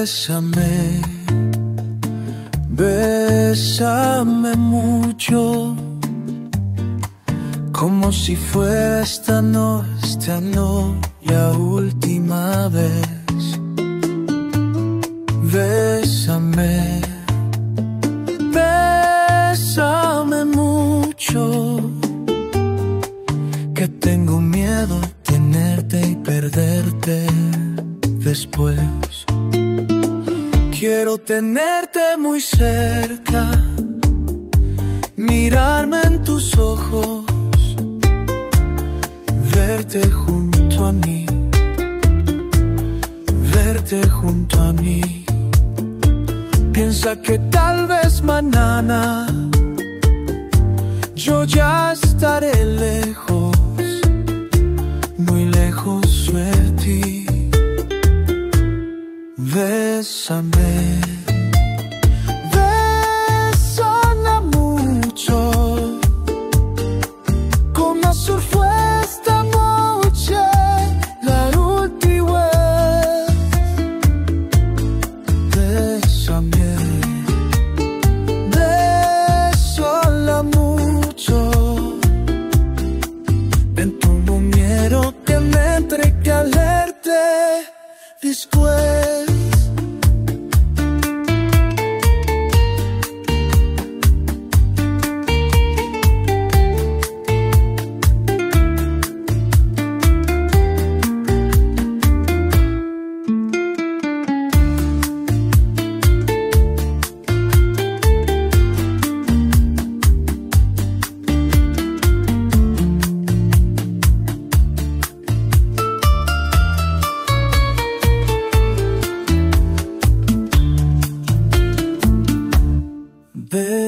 Bésame, bésame mucho, como si fuera esta no, esta no, la última vez. Bésame, bésame mucho, que tengo miedo de tenerte y perderte después. Quiero tenerte muy cerca, mirarme en tus ojos, verte junto a mí, verte junto a mí. Piensa que tal vez mañana yo ya estaré lejos, Bésame, bésame mucho, azul fue esta noche, la última vez. Bésame, bésala mucho, en tu miedo que me entregué a leerte después.